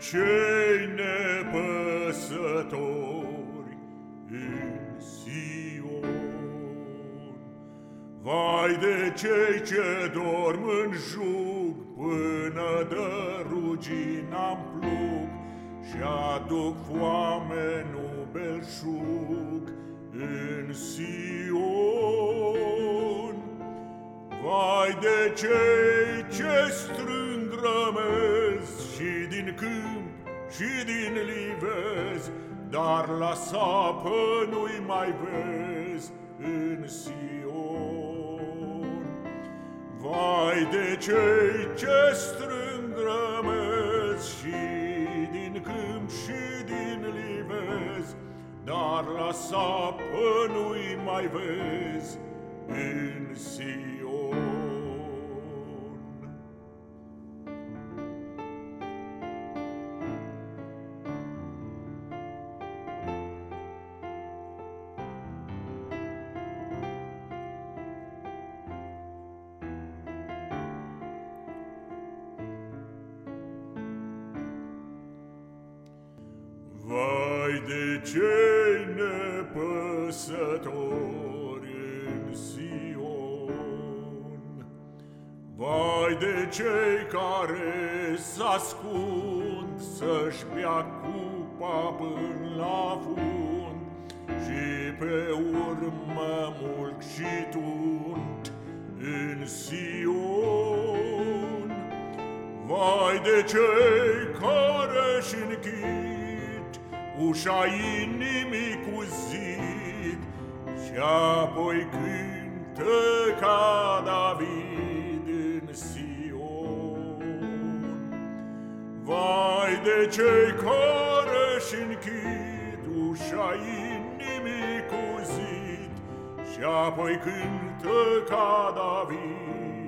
cei nepăsători în Sion. Vai de cei ce dorm în jug până dă rugina plug și aduc foame nu belșug în Sion. Vai de cei ce strâng rămezi și din câmp și din livezi, dar la sapă nu-i mai vezi în Sion. Vai de cei ce strâng rămezi și din câmp și din livezi, dar la sapă nu-i mai vezi în Sion. Vai de cei nepăsători în Sion, Vai de cei care s-ascund Să-și bea cupa până la fund Și pe urmă mulc și tunt în Sion. Vai de cei care și închid ușa inimii cu zid și apoi cântă ca David în Sion. Vai de cei care și închid ușa inimii cu zid și apoi cântă ca David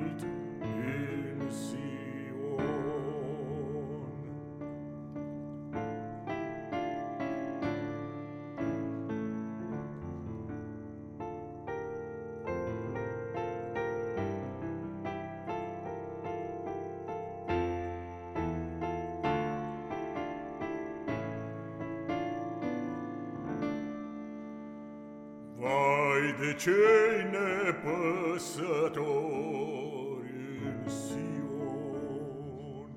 Vai de cei nepăsători în Sion,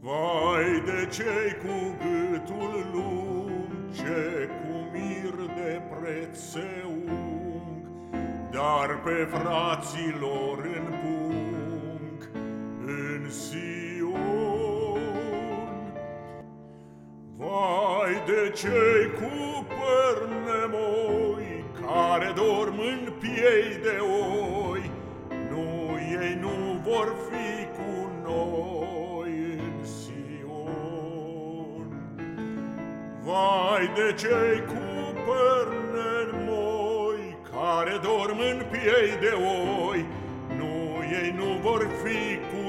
Vai de cei cu gâtul lung, ce cu mir de preț se ung, Dar pe frații lor în pung în Sion. Vai de cei cu păr nemoi, care dorm în piei de oi, nu ei nu vor fi cu noi în Sion. Vai de cei cu părne moi, care dorm în piei de oi, nu ei nu vor fi cu